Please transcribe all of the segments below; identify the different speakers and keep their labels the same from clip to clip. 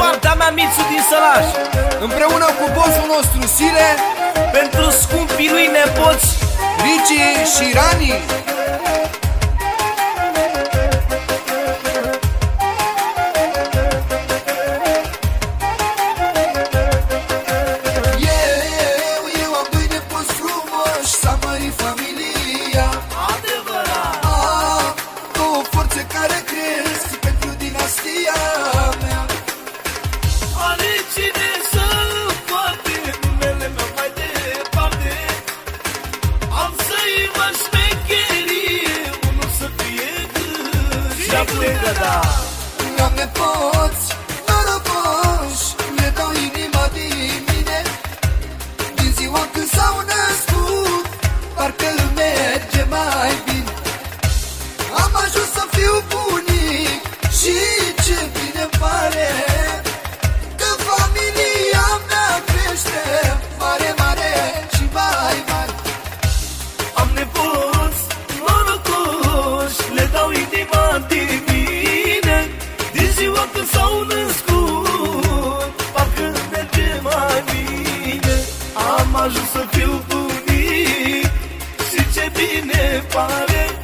Speaker 1: partea mea Mițu din Sălaș.
Speaker 2: Împreună cu bossul nostru Sile
Speaker 1: Pentru scumpii lui nepoți
Speaker 2: Ricci și Rani
Speaker 1: plecă, da
Speaker 2: Doamne, poți, norocoși Le dau inima din mine. Din ziua când s-au născut
Speaker 1: când s-au născut Parcă merge mai bine Am ajuns să fiu bunic. Și ce bine pare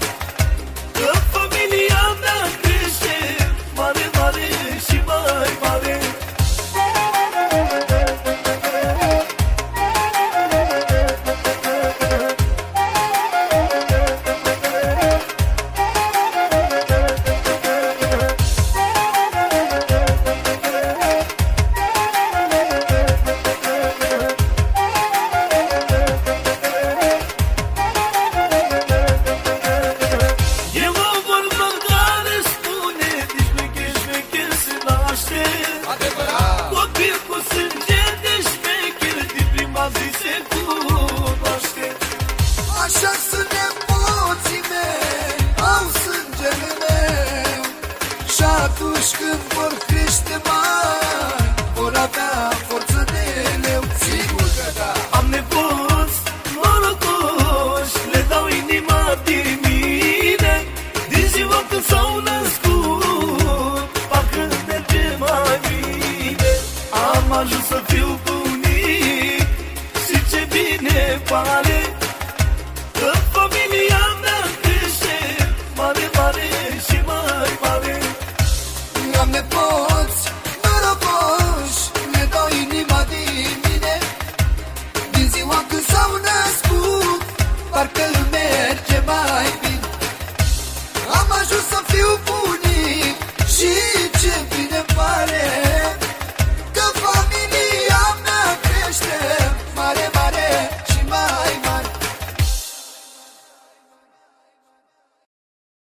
Speaker 2: atunci când vor crește mai Vor avea forță de leu. Sigur că da.
Speaker 1: Am nepoți norocoși Le dau inima din mine. Din ziua când s-au născut Parcă merge mai bine. Am ajuns să fiu bunic Și ce bine pare